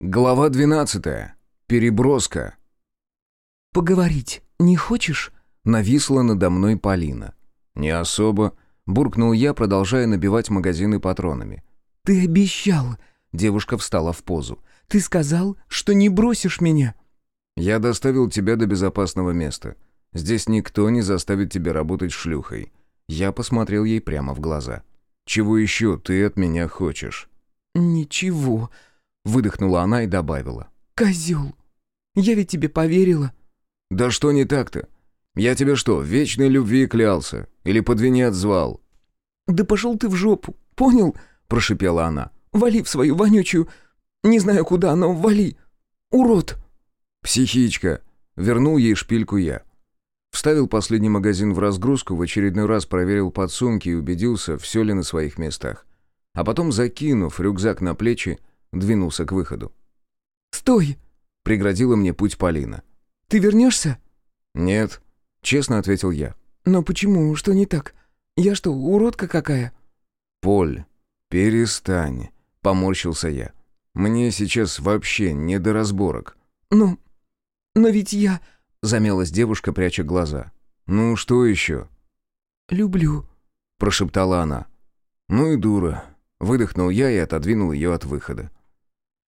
Глава 12. Переброска. «Поговорить не хочешь?» Нависла надо мной Полина. «Не особо», — буркнул я, продолжая набивать магазины патронами. «Ты обещал!» — девушка встала в позу. «Ты сказал, что не бросишь меня!» «Я доставил тебя до безопасного места. Здесь никто не заставит тебя работать шлюхой». Я посмотрел ей прямо в глаза. «Чего еще ты от меня хочешь?» «Ничего», Выдохнула она и добавила. «Козел! Я ведь тебе поверила!» «Да что не так-то? Я тебе что, в вечной любви клялся? Или под венец звал?» «Да пошел ты в жопу, понял?» – прошипела она. «Вали в свою вонючую... Не знаю куда, но вали! Урод!» «Психичка!» – вернул ей шпильку я. Вставил последний магазин в разгрузку, в очередной раз проверил подсумки и убедился, все ли на своих местах. А потом, закинув рюкзак на плечи, двинулся к выходу. «Стой!» — преградила мне путь Полина. «Ты вернешься?» «Нет», — честно ответил я. «Но почему? Что не так? Я что, уродка какая?» «Поль, перестань», — поморщился я. «Мне сейчас вообще не до разборок». «Ну, но ведь я...» — замялась девушка, пряча глаза. «Ну, что еще?» «Люблю», — прошептала она. «Ну и дура», — выдохнул я и отодвинул ее от выхода.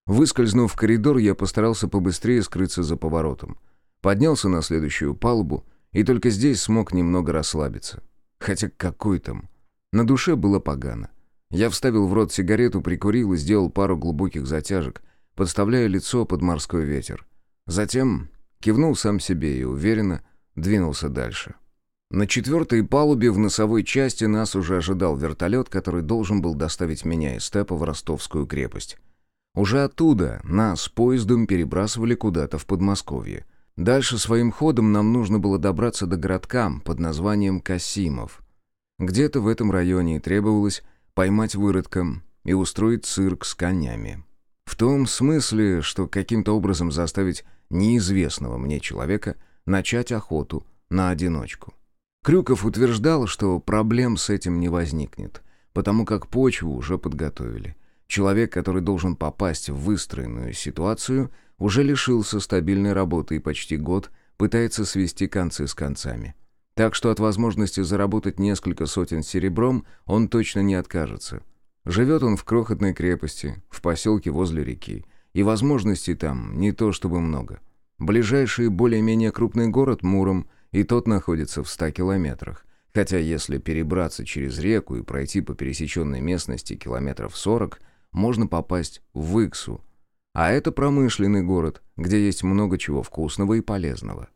Выскользнув в коридор, я постарался побыстрее скрыться за поворотом. Поднялся на следующую палубу и только здесь смог немного расслабиться. Хотя какой там. На душе было погано. Я вставил в рот сигарету, прикурил и сделал пару глубоких затяжек, подставляя лицо под морской ветер. Затем кивнул сам себе и уверенно двинулся дальше. На четвертой палубе в носовой части нас уже ожидал вертолет, который должен был доставить меня из степа в ростовскую крепость. Уже оттуда нас поездом перебрасывали куда-то в Подмосковье. Дальше своим ходом нам нужно было добраться до городка под названием Касимов. Где-то в этом районе требовалось поймать выродка и устроить цирк с конями. В том смысле, что каким-то образом заставить неизвестного мне человека начать охоту на одиночку. Крюков утверждал, что проблем с этим не возникнет, потому как почву уже подготовили – Человек, который должен попасть в выстроенную ситуацию, уже лишился стабильной работы и почти год пытается свести концы с концами. Так что от возможности заработать несколько сотен серебром он точно не откажется. Живет он в крохотной крепости, в поселке возле реки, и возможностей там не то чтобы много. Ближайший более-менее крупный город Муром, и тот находится в 100 километрах. Хотя если перебраться через реку и пройти по пересеченной местности километров 40, можно попасть в Иксу. А это промышленный город, где есть много чего вкусного и полезного.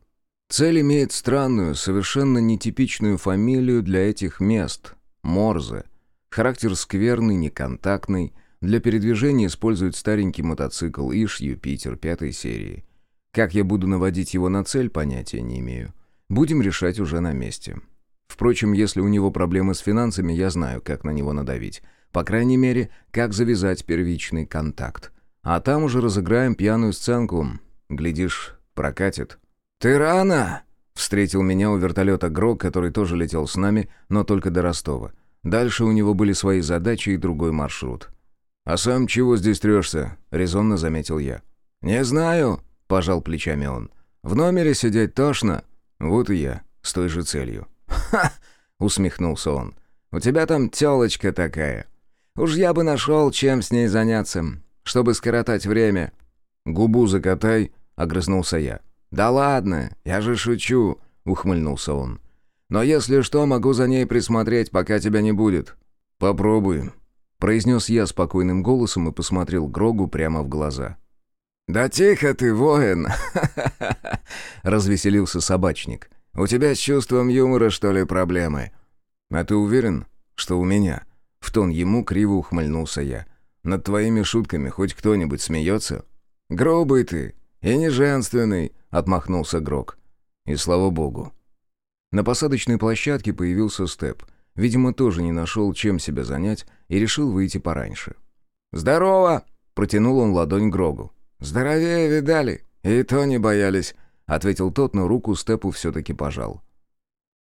Цель имеет странную, совершенно нетипичную фамилию для этих мест – Морзе. Характер скверный, неконтактный. Для передвижения используют старенький мотоцикл Иш Юпитер пятой серии. Как я буду наводить его на цель, понятия не имею. Будем решать уже на месте. Впрочем, если у него проблемы с финансами, я знаю, как на него надавить – по крайней мере, как завязать первичный контакт. А там уже разыграем пьяную сценку. Глядишь, прокатит. «Ты рано!» — встретил меня у вертолета Грок, который тоже летел с нами, но только до Ростова. Дальше у него были свои задачи и другой маршрут. «А сам чего здесь трешься?» — резонно заметил я. «Не знаю», — пожал плечами он. «В номере сидеть тошно». «Вот и я, с той же целью». «Ха!» — усмехнулся он. «У тебя там тёлочка такая. Уж я бы нашел, чем с ней заняться, чтобы скоротать время». «Губу закатай», — огрызнулся я. «Да ладно, я же шучу», — ухмыльнулся он. «Но если что, могу за ней присмотреть, пока тебя не будет». «Попробуй», — произнес я спокойным голосом и посмотрел Грогу прямо в глаза. «Да тихо ты, воин!» — развеселился собачник. «У тебя с чувством юмора, что ли, проблемы?» «А ты уверен, что у меня?» В тон ему криво ухмыльнулся я. «Над твоими шутками хоть кто-нибудь смеется?» «Грубый ты и не женственный», — отмахнулся Грок. И слава богу. На посадочной площадке появился Степ. Видимо, тоже не нашел, чем себя занять, и решил выйти пораньше. «Здорово!» — протянул он ладонь Грогу. «Здоровее видали, и то не боялись», — ответил тот, но руку Степу все-таки пожал.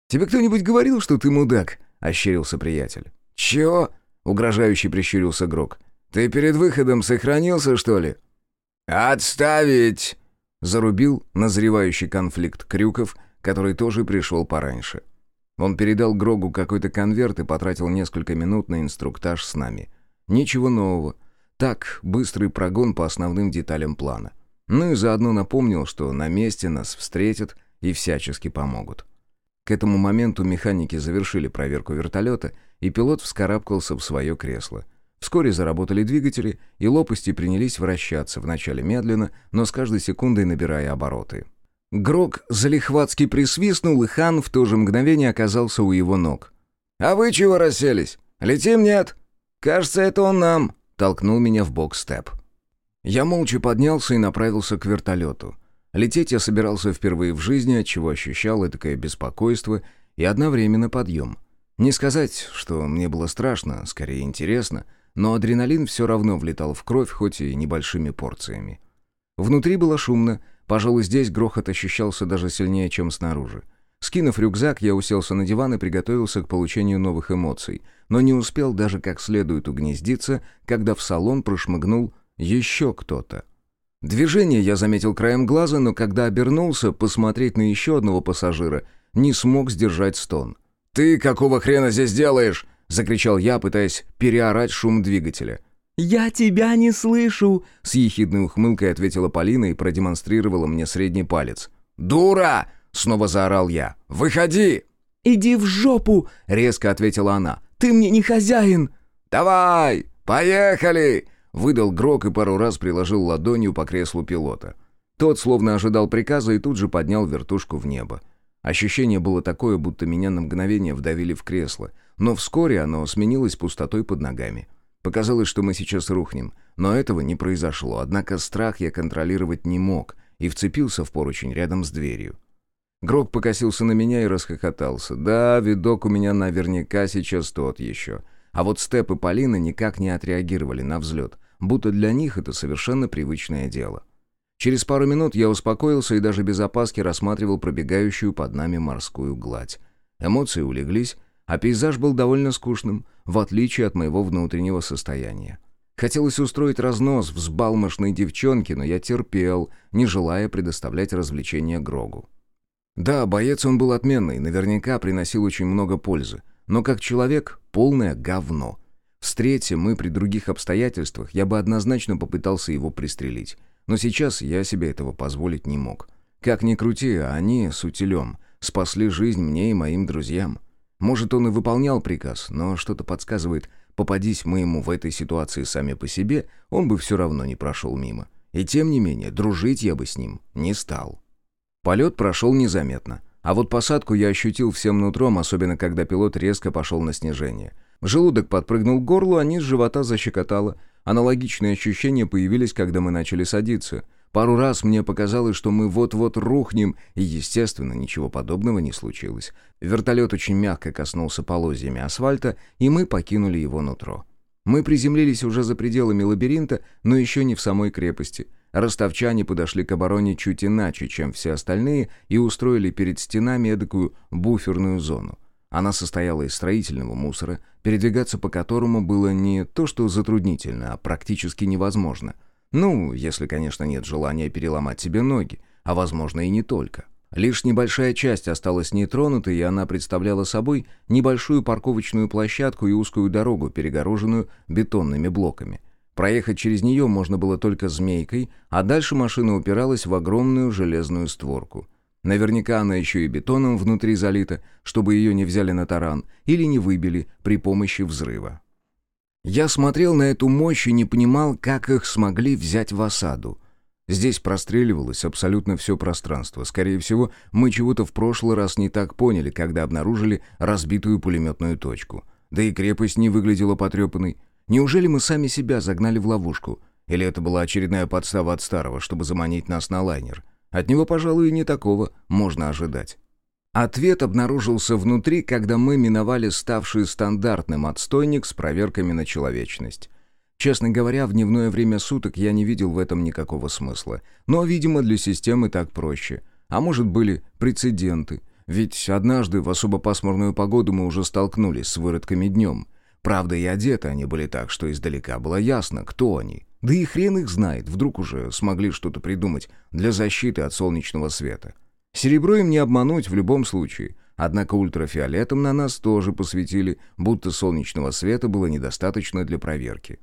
«Тебе кто-нибудь говорил, что ты мудак?» — ощерился приятель. «Чего?» — угрожающе прищурился Грок. «Ты перед выходом сохранился, что ли?» «Отставить!» — зарубил назревающий конфликт Крюков, который тоже пришел пораньше. Он передал Грогу какой-то конверт и потратил несколько минут на инструктаж с нами. Ничего нового. Так, быстрый прогон по основным деталям плана. Ну и заодно напомнил, что на месте нас встретят и всячески помогут. К этому моменту механики завершили проверку вертолета, и пилот вскарабкался в свое кресло. Вскоре заработали двигатели, и лопасти принялись вращаться, вначале медленно, но с каждой секундой набирая обороты. Грок залихватски присвистнул, и хан в то же мгновение оказался у его ног. «А вы чего расселись? Летим, нет?» «Кажется, это он нам», — толкнул меня в бок Степ. Я молча поднялся и направился к вертолету. Лететь я собирался впервые в жизни, отчего ощущал этакое беспокойство и одновременно подъем. Не сказать, что мне было страшно, скорее интересно, но адреналин все равно влетал в кровь, хоть и небольшими порциями. Внутри было шумно, пожалуй, здесь грохот ощущался даже сильнее, чем снаружи. Скинув рюкзак, я уселся на диван и приготовился к получению новых эмоций, но не успел даже как следует угнездиться, когда в салон прошмыгнул еще кто-то. Движение я заметил краем глаза, но когда обернулся посмотреть на еще одного пассажира, не смог сдержать стон. «Ты какого хрена здесь делаешь?» — закричал я, пытаясь переорать шум двигателя. «Я тебя не слышу!» — с ехидной ухмылкой ответила Полина и продемонстрировала мне средний палец. «Дура!» — снова заорал я. «Выходи!» «Иди в жопу!» — резко ответила она. «Ты мне не хозяин!» «Давай! Поехали!» Выдал Грок и пару раз приложил ладонью по креслу пилота. Тот словно ожидал приказа и тут же поднял вертушку в небо. Ощущение было такое, будто меня на мгновение вдавили в кресло, но вскоре оно сменилось пустотой под ногами. Показалось, что мы сейчас рухнем, но этого не произошло, однако страх я контролировать не мог и вцепился в поручень рядом с дверью. Грок покосился на меня и расхохотался. Да, видок у меня наверняка сейчас тот еще. А вот Степ и Полина никак не отреагировали на взлет будто для них это совершенно привычное дело. Через пару минут я успокоился и даже без опаски рассматривал пробегающую под нами морскую гладь. Эмоции улеглись, а пейзаж был довольно скучным, в отличие от моего внутреннего состояния. Хотелось устроить разнос взбалмошной девчонке, но я терпел, не желая предоставлять развлечения Грогу. Да, боец он был отменный, наверняка приносил очень много пользы, но как человек — полное говно — Встретим мы при других обстоятельствах, я бы однозначно попытался его пристрелить. Но сейчас я себе этого позволить не мог. Как ни крути, а они с утилем спасли жизнь мне и моим друзьям. Может, он и выполнял приказ, но что-то подсказывает, попадись мы ему в этой ситуации сами по себе, он бы все равно не прошел мимо. И тем не менее, дружить я бы с ним не стал. Полет прошел незаметно. А вот посадку я ощутил всем нутром, особенно когда пилот резко пошел на снижение. Желудок подпрыгнул к горлу, а низ живота защекотало. Аналогичные ощущения появились, когда мы начали садиться. Пару раз мне показалось, что мы вот-вот рухнем, и, естественно, ничего подобного не случилось. Вертолет очень мягко коснулся полозьями асфальта, и мы покинули его нутро. Мы приземлились уже за пределами лабиринта, но еще не в самой крепости. Ростовчане подошли к обороне чуть иначе, чем все остальные, и устроили перед стенами эдакую буферную зону. Она состояла из строительного мусора, передвигаться по которому было не то что затруднительно, а практически невозможно. Ну, если, конечно, нет желания переломать себе ноги, а возможно и не только. Лишь небольшая часть осталась нетронутой, и она представляла собой небольшую парковочную площадку и узкую дорогу, перегороженную бетонными блоками. Проехать через нее можно было только змейкой, а дальше машина упиралась в огромную железную створку. Наверняка она еще и бетоном внутри залита, чтобы ее не взяли на таран или не выбили при помощи взрыва. Я смотрел на эту мощь и не понимал, как их смогли взять в осаду. Здесь простреливалось абсолютно все пространство. Скорее всего, мы чего-то в прошлый раз не так поняли, когда обнаружили разбитую пулеметную точку. Да и крепость не выглядела потрепанной. Неужели мы сами себя загнали в ловушку? Или это была очередная подстава от старого, чтобы заманить нас на лайнер? От него, пожалуй, и не такого можно ожидать. Ответ обнаружился внутри, когда мы миновали ставший стандартным отстойник с проверками на человечность. Честно говоря, в дневное время суток я не видел в этом никакого смысла. Но, видимо, для системы так проще. А может, были прецеденты. Ведь однажды в особо пасмурную погоду мы уже столкнулись с выродками днем. Правда, и одеты они были так, что издалека было ясно, кто они. Да и хрен их знает, вдруг уже смогли что-то придумать для защиты от солнечного света. Серебро им не обмануть в любом случае, однако ультрафиолетом на нас тоже посветили, будто солнечного света было недостаточно для проверки.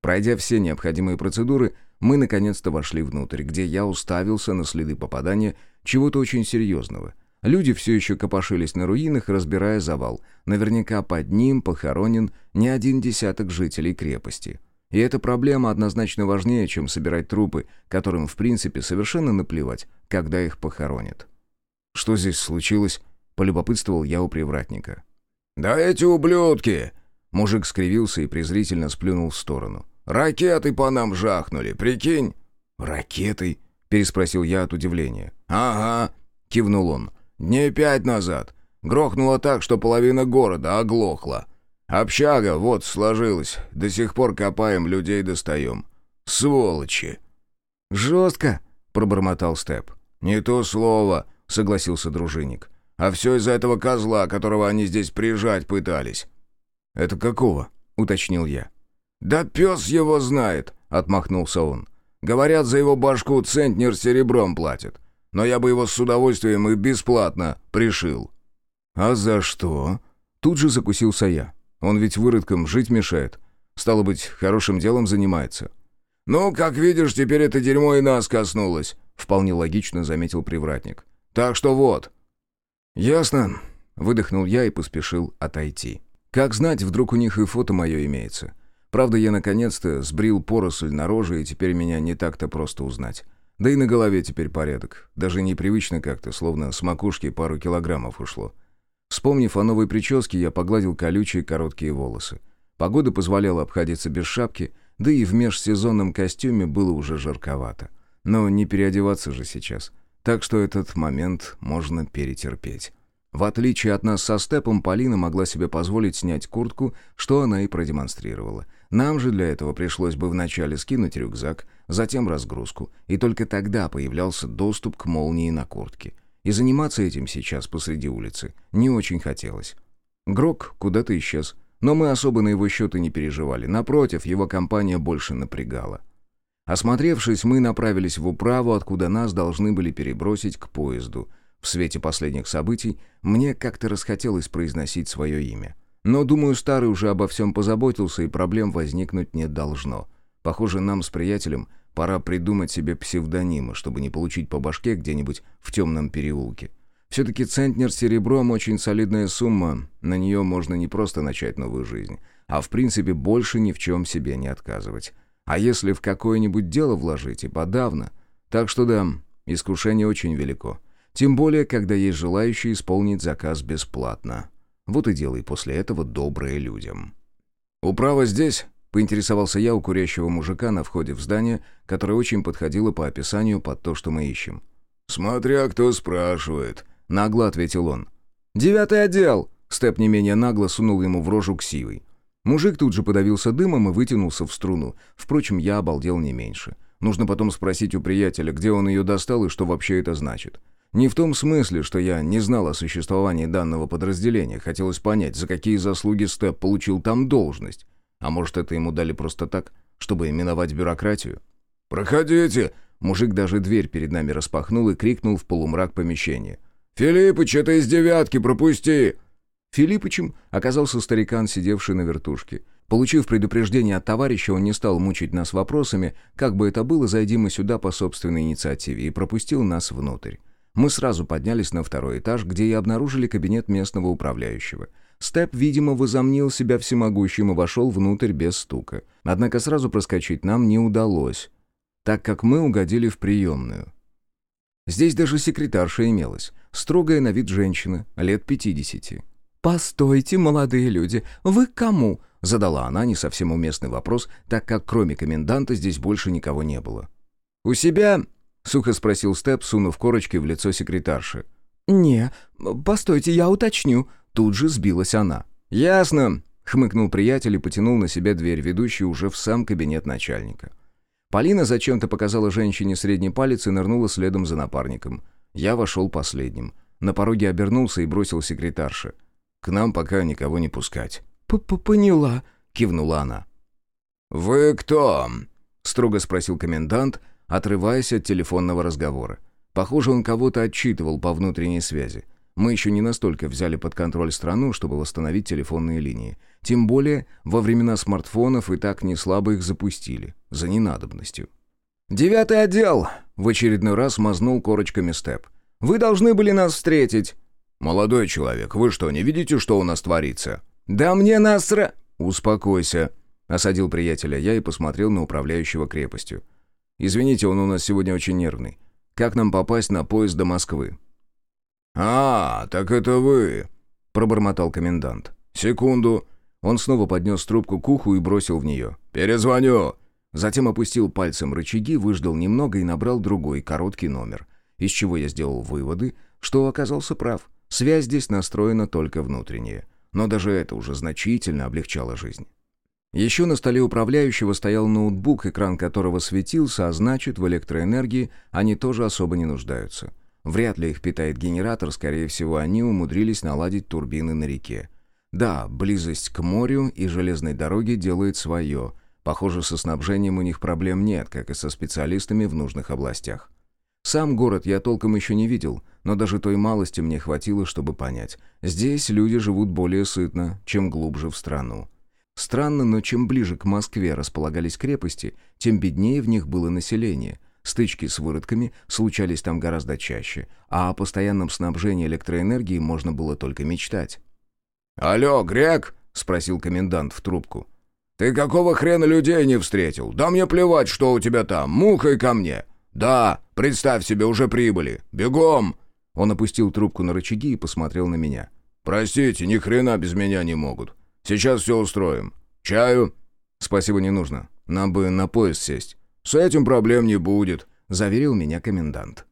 Пройдя все необходимые процедуры, мы наконец-то вошли внутрь, где я уставился на следы попадания чего-то очень серьезного. Люди все еще копошились на руинах, разбирая завал. Наверняка под ним похоронен не один десяток жителей крепости. И эта проблема однозначно важнее, чем собирать трупы, которым, в принципе, совершенно наплевать, когда их похоронят. «Что здесь случилось?» — полюбопытствовал я у привратника. «Да эти ублюдки!» Мужик скривился и презрительно сплюнул в сторону. «Ракеты по нам жахнули, прикинь?» «Ракетой?» — переспросил я от удивления. «Ага», — кивнул он. «Дней пять назад. Грохнуло так, что половина города оглохла. Общага вот сложилась. До сих пор копаем, людей достаем. Сволочи!» «Жестко!» — пробормотал Степ. «Не то слово!» — согласился дружинник. «А все из-за этого козла, которого они здесь прижать пытались». «Это какого?» — уточнил я. «Да пес его знает!» — отмахнулся он. «Говорят, за его башку центнер серебром платят. Но я бы его с удовольствием и бесплатно пришил». «А за что?» Тут же закусился я. Он ведь выродком жить мешает. Стало быть, хорошим делом занимается. «Ну, как видишь, теперь это дерьмо и нас коснулось», — вполне логично заметил привратник. «Так что вот». «Ясно», — выдохнул я и поспешил отойти. «Как знать, вдруг у них и фото мое имеется. Правда, я наконец-то сбрил поросль на роже, и теперь меня не так-то просто узнать. Да и на голове теперь порядок. Даже непривычно как-то, словно с макушки пару килограммов ушло. Вспомнив о новой прическе, я погладил колючие короткие волосы. Погода позволяла обходиться без шапки, да и в межсезонном костюме было уже жарковато. Но не переодеваться же сейчас. Так что этот момент можно перетерпеть. В отличие от нас со Степом, Полина могла себе позволить снять куртку, что она и продемонстрировала. Нам же для этого пришлось бы вначале скинуть рюкзак, затем разгрузку, и только тогда появлялся доступ к молнии на куртке. И заниматься этим сейчас посреди улицы не очень хотелось. Грок куда-то исчез, но мы особо на его счет и не переживали. Напротив, его компания больше напрягала. Осмотревшись, мы направились в управу, откуда нас должны были перебросить к поезду. В свете последних событий мне как-то расхотелось произносить свое имя. Но, думаю, старый уже обо всем позаботился, и проблем возникнуть не должно. Похоже, нам с приятелем Пора придумать себе псевдонимы, чтобы не получить по башке где-нибудь в темном переулке. Все-таки центнер серебром очень солидная сумма, на нее можно не просто начать новую жизнь, а в принципе больше ни в чем себе не отказывать. А если в какое-нибудь дело вложить, и подавно. Так что да, искушение очень велико. Тем более, когда есть желающие исполнить заказ бесплатно. Вот и делай после этого добрые людям. «Управа здесь?» Поинтересовался я у курящего мужика на входе в здание, которое очень подходило по описанию под то, что мы ищем. «Смотря кто спрашивает», — нагло ответил он. «Девятый отдел!» — Степ не менее нагло сунул ему в рожу ксивой. Мужик тут же подавился дымом и вытянулся в струну. Впрочем, я обалдел не меньше. Нужно потом спросить у приятеля, где он ее достал и что вообще это значит. Не в том смысле, что я не знал о существовании данного подразделения. Хотелось понять, за какие заслуги Степ получил там должность. А может, это ему дали просто так, чтобы именовать бюрократию? «Проходите!» Мужик даже дверь перед нами распахнул и крикнул в полумрак помещения. «Филиппыч, это из девятки, пропусти!» Филиппычем оказался старикан, сидевший на вертушке. Получив предупреждение от товарища, он не стал мучить нас вопросами, как бы это было, зайди мы сюда по собственной инициативе, и пропустил нас внутрь. Мы сразу поднялись на второй этаж, где и обнаружили кабинет местного управляющего. Степ, видимо, возомнил себя всемогущим и вошел внутрь без стука. Однако сразу проскочить нам не удалось, так как мы угодили в приемную. Здесь даже секретарша имелась, строгая на вид женщина, лет пятидесяти. «Постойте, молодые люди, вы к кому?» — задала она не совсем уместный вопрос, так как кроме коменданта здесь больше никого не было. «У себя?» — сухо спросил Степ, сунув корочки в лицо секретарши. «Не, постойте, я уточню», Тут же сбилась она. «Ясно», — хмыкнул приятель и потянул на себя дверь, ведущую уже в сам кабинет начальника. Полина зачем-то показала женщине средний палец и нырнула следом за напарником. Я вошел последним. На пороге обернулся и бросил секретарше. «К нам пока никого не пускать». «П -п «Поняла», — кивнула она. «Вы кто?» — строго спросил комендант, отрываясь от телефонного разговора. Похоже, он кого-то отчитывал по внутренней связи. Мы еще не настолько взяли под контроль страну, чтобы восстановить телефонные линии. Тем более, во времена смартфонов и так не слабо их запустили. За ненадобностью. «Девятый отдел!» — в очередной раз мазнул корочками степ. «Вы должны были нас встретить!» «Молодой человек, вы что, не видите, что у нас творится?» «Да мне насра...» «Успокойся», — осадил приятеля я и посмотрел на управляющего крепостью. «Извините, он у нас сегодня очень нервный. Как нам попасть на поезд до Москвы?» «А, так это вы», — пробормотал комендант. «Секунду». Он снова поднес трубку к уху и бросил в нее. «Перезвоню». Затем опустил пальцем рычаги, выждал немного и набрал другой, короткий номер. Из чего я сделал выводы, что оказался прав. Связь здесь настроена только внутренняя. Но даже это уже значительно облегчало жизнь. Еще на столе управляющего стоял ноутбук, экран которого светился, а значит, в электроэнергии они тоже особо не нуждаются. Вряд ли их питает генератор, скорее всего, они умудрились наладить турбины на реке. Да, близость к морю и железной дороге делает свое. Похоже, со снабжением у них проблем нет, как и со специалистами в нужных областях. Сам город я толком еще не видел, но даже той малости мне хватило, чтобы понять. Здесь люди живут более сытно, чем глубже в страну. Странно, но чем ближе к Москве располагались крепости, тем беднее в них было население – Стычки с выродками случались там гораздо чаще, а о постоянном снабжении электроэнергии можно было только мечтать. «Алло, Грек?» — спросил комендант в трубку. «Ты какого хрена людей не встретил? Да мне плевать, что у тебя там, мухой ко мне!» «Да, представь себе, уже прибыли. Бегом!» Он опустил трубку на рычаги и посмотрел на меня. «Простите, ни хрена без меня не могут. Сейчас все устроим. Чаю?» «Спасибо, не нужно. Нам бы на поезд сесть». «С этим проблем не будет», — заверил меня комендант.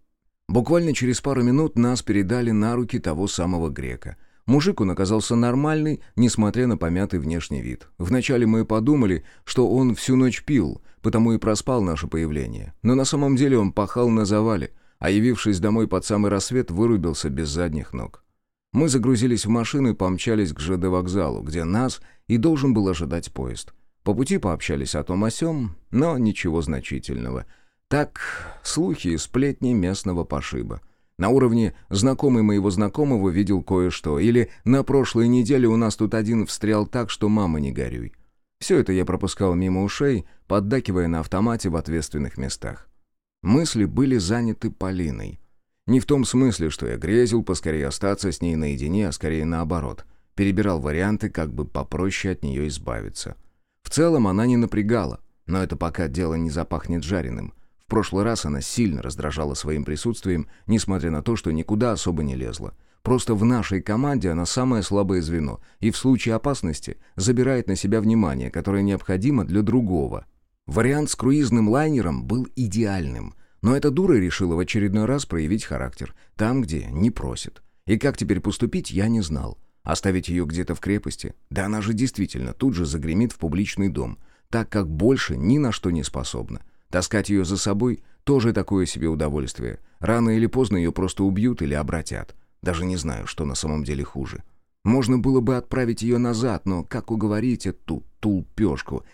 Буквально через пару минут нас передали на руки того самого грека. Мужик он оказался нормальный, несмотря на помятый внешний вид. Вначале мы подумали, что он всю ночь пил, потому и проспал наше появление. Но на самом деле он пахал на завале, а явившись домой под самый рассвет, вырубился без задних ног. Мы загрузились в машину и помчались к ЖД вокзалу, где нас и должен был ожидать поезд. По пути пообщались о том о сём, но ничего значительного. Так, слухи и сплетни местного пошиба. На уровне знакомый моего знакомого видел кое-что, или на прошлой неделе у нас тут один встрял так, что мама не горюй. Все это я пропускал мимо ушей, поддакивая на автомате в ответственных местах. Мысли были заняты Полиной. Не в том смысле, что я грезил поскорее остаться с ней наедине, а скорее наоборот. Перебирал варианты, как бы попроще от нее избавиться. — в целом она не напрягала, но это пока дело не запахнет жареным. В прошлый раз она сильно раздражала своим присутствием, несмотря на то, что никуда особо не лезла. Просто в нашей команде она самое слабое звено и в случае опасности забирает на себя внимание, которое необходимо для другого. Вариант с круизным лайнером был идеальным, но эта дура решила в очередной раз проявить характер, там, где не просит. И как теперь поступить, я не знал. Оставить ее где-то в крепости? Да она же действительно тут же загремит в публичный дом, так как больше ни на что не способна. Таскать ее за собой – тоже такое себе удовольствие. Рано или поздно ее просто убьют или обратят. Даже не знаю, что на самом деле хуже. Можно было бы отправить ее назад, но как уговорить эту тулпешку?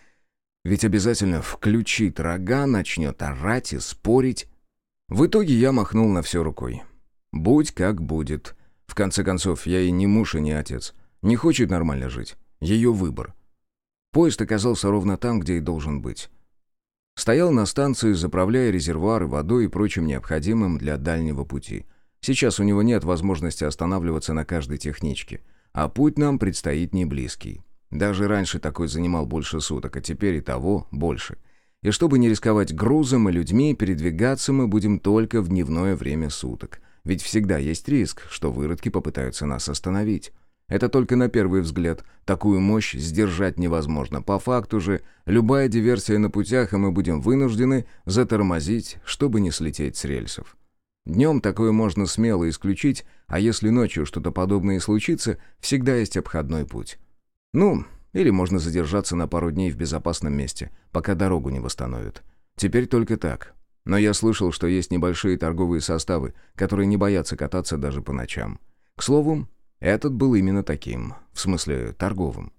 Ведь обязательно включит рога, начнет орать и спорить. В итоге я махнул на все рукой. «Будь как будет». В конце концов, я и не муж, и не отец. Не хочет нормально жить. Ее выбор. Поезд оказался ровно там, где и должен быть. Стоял на станции, заправляя резервуары водой и прочим необходимым для дальнего пути. Сейчас у него нет возможности останавливаться на каждой техничке. А путь нам предстоит не близкий. Даже раньше такой занимал больше суток, а теперь и того больше. И чтобы не рисковать грузом и людьми, передвигаться мы будем только в дневное время суток. Ведь всегда есть риск, что выродки попытаются нас остановить. Это только на первый взгляд. Такую мощь сдержать невозможно. По факту же, любая диверсия на путях, и мы будем вынуждены затормозить, чтобы не слететь с рельсов. Днем такое можно смело исключить, а если ночью что-то подобное случится, всегда есть обходной путь. Ну, или можно задержаться на пару дней в безопасном месте, пока дорогу не восстановят. Теперь только так. Но я слышал, что есть небольшие торговые составы, которые не боятся кататься даже по ночам. К слову, этот был именно таким, в смысле торговым.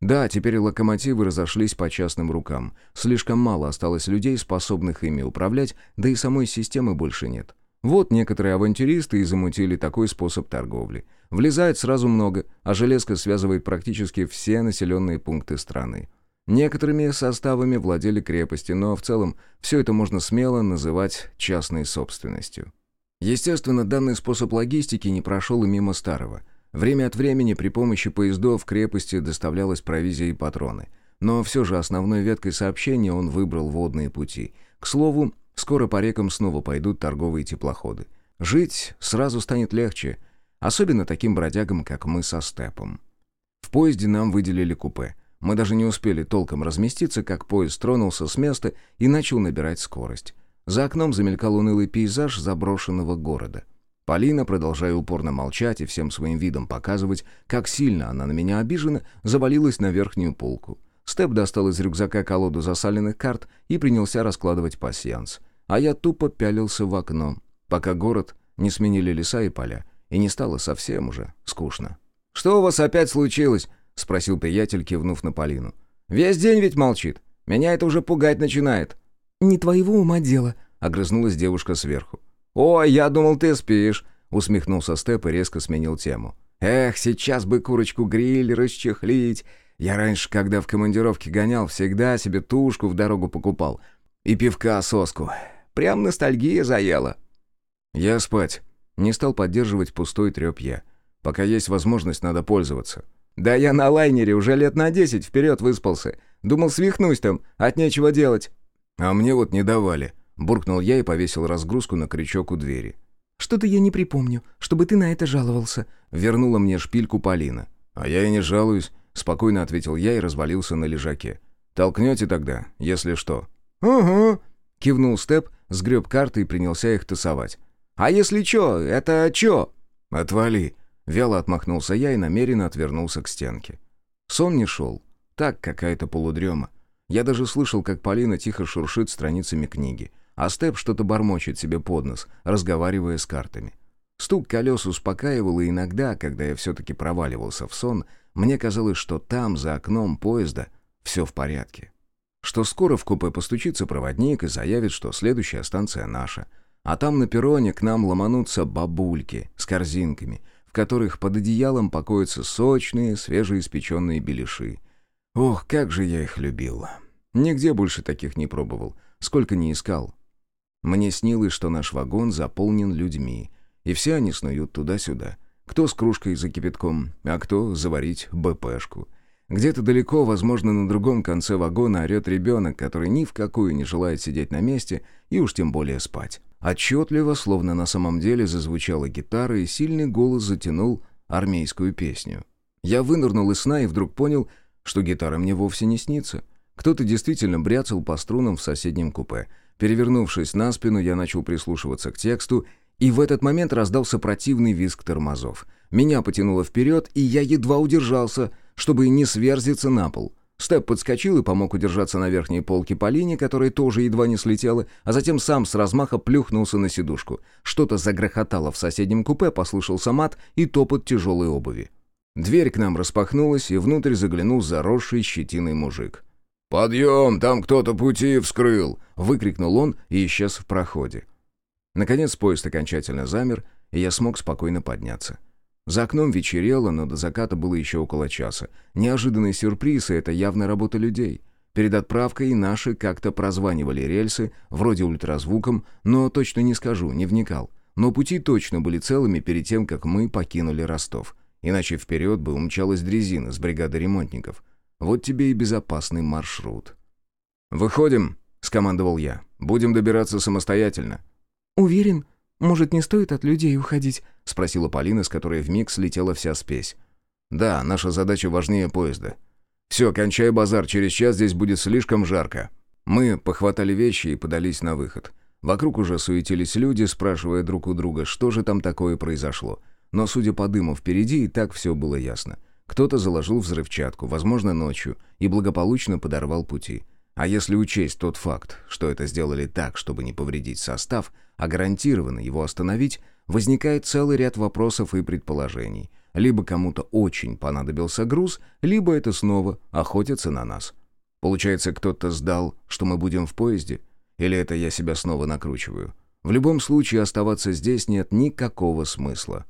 Да, теперь локомотивы разошлись по частным рукам. Слишком мало осталось людей, способных ими управлять, да и самой системы больше нет. Вот некоторые авантюристы и замутили такой способ торговли. Влезает сразу много, а железка связывает практически все населенные пункты страны. Некоторыми составами владели крепости, но в целом все это можно смело называть частной собственностью. Естественно, данный способ логистики не прошел и мимо старого. Время от времени при помощи поездов в крепости доставлялась провизия и патроны. Но все же основной веткой сообщения он выбрал водные пути. К слову, скоро по рекам снова пойдут торговые теплоходы. Жить сразу станет легче, особенно таким бродягам, как мы со Степом. В поезде нам выделили купе – мы даже не успели толком разместиться, как поезд тронулся с места и начал набирать скорость. За окном замелькал унылый пейзаж заброшенного города. Полина, продолжая упорно молчать и всем своим видом показывать, как сильно она на меня обижена, завалилась на верхнюю полку. Степ достал из рюкзака колоду засаленных карт и принялся раскладывать пасьянс. А я тупо пялился в окно, пока город не сменили леса и поля, и не стало совсем уже скучно. «Что у вас опять случилось?» — спросил приятель, кивнув на Полину. «Весь день ведь молчит. Меня это уже пугать начинает». «Не твоего ума дело», — огрызнулась девушка сверху. «Ой, я думал, ты спишь», — усмехнулся Степ и резко сменил тему. «Эх, сейчас бы курочку-гриль расчехлить. Я раньше, когда в командировке гонял, всегда себе тушку в дорогу покупал. И пивка соску. Прям ностальгия заела». «Я спать». Не стал поддерживать пустой треп я. «Пока есть возможность, надо пользоваться». «Да я на лайнере уже лет на десять вперед выспался. Думал, свихнусь там, от нечего делать». «А мне вот не давали», — буркнул я и повесил разгрузку на крючок у двери. «Что-то я не припомню, чтобы ты на это жаловался», — вернула мне шпильку Полина. «А я и не жалуюсь», — спокойно ответил я и развалился на лежаке. «Толкнете тогда, если что». «Угу», — кивнул Степ, сгреб карты и принялся их тасовать. «А если чё, это чё?» «Отвали», Вяло отмахнулся я и намеренно отвернулся к стенке. Сон не шел. Так, какая-то полудрема. Я даже слышал, как Полина тихо шуршит страницами книги, а Степ что-то бормочет себе под нос, разговаривая с картами. Стук колес успокаивал, и иногда, когда я все-таки проваливался в сон, мне казалось, что там, за окном поезда, все в порядке. Что скоро в купе постучится проводник и заявит, что следующая станция наша. А там на перроне к нам ломанутся бабульки с корзинками — в которых под одеялом покоятся сочные, свежеиспеченные беляши. Ох, как же я их любил. Нигде больше таких не пробовал, сколько не искал. Мне снилось, что наш вагон заполнен людьми, и все они снуют туда-сюда. Кто с кружкой за кипятком, а кто заварить БПшку. Где-то далеко, возможно, на другом конце вагона орет ребенок, который ни в какую не желает сидеть на месте и уж тем более спать. Отчетливо, словно на самом деле зазвучала гитара, и сильный голос затянул армейскую песню. Я вынырнул из сна и вдруг понял, что гитара мне вовсе не снится. Кто-то действительно бряцал по струнам в соседнем купе. Перевернувшись на спину, я начал прислушиваться к тексту, и в этот момент раздался противный визг тормозов. Меня потянуло вперед, и я едва удержался, чтобы не сверзиться на пол. Степ подскочил и помог удержаться на верхней полке Полине, которая тоже едва не слетела, а затем сам с размаха плюхнулся на сидушку. Что-то загрохотало в соседнем купе, послышался мат и топот тяжелой обуви. Дверь к нам распахнулась, и внутрь заглянул заросший щетиной мужик. «Подъем, там кто-то пути вскрыл!» — выкрикнул он и исчез в проходе. Наконец поезд окончательно замер, и я смог спокойно подняться. За окном вечерело, но до заката было еще около часа. Неожиданный сюрприз, и это явно работа людей. Перед отправкой наши как-то прозванивали рельсы, вроде ультразвуком, но точно не скажу, не вникал. Но пути точно были целыми перед тем, как мы покинули Ростов. Иначе вперед бы умчалась дрезина с бригадой ремонтников. Вот тебе и безопасный маршрут. «Выходим», — скомандовал я. «Будем добираться самостоятельно». «Уверен?» «Может, не стоит от людей уходить?» — спросила Полина, с которой вмиг слетела вся спесь. «Да, наша задача важнее поезда. Все, кончай базар, через час здесь будет слишком жарко». Мы похватали вещи и подались на выход. Вокруг уже суетились люди, спрашивая друг у друга, что же там такое произошло. Но, судя по дыму впереди, и так все было ясно. Кто-то заложил взрывчатку, возможно, ночью, и благополучно подорвал пути. А если учесть тот факт, что это сделали так, чтобы не повредить состав, а гарантированно его остановить, возникает целый ряд вопросов и предположений. Либо кому-то очень понадобился груз, либо это снова охотятся на нас. Получается, кто-то сдал, что мы будем в поезде? Или это я себя снова накручиваю? В любом случае оставаться здесь нет никакого смысла.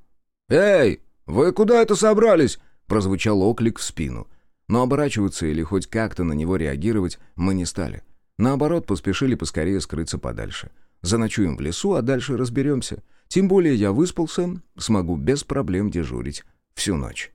«Эй, вы куда это собрались?» — прозвучал оклик в спину. Но оборачиваться или хоть как-то на него реагировать мы не стали. Наоборот, поспешили поскорее скрыться подальше. Заночуем в лесу, а дальше разберемся. Тем более я выспался, смогу без проблем дежурить всю ночь.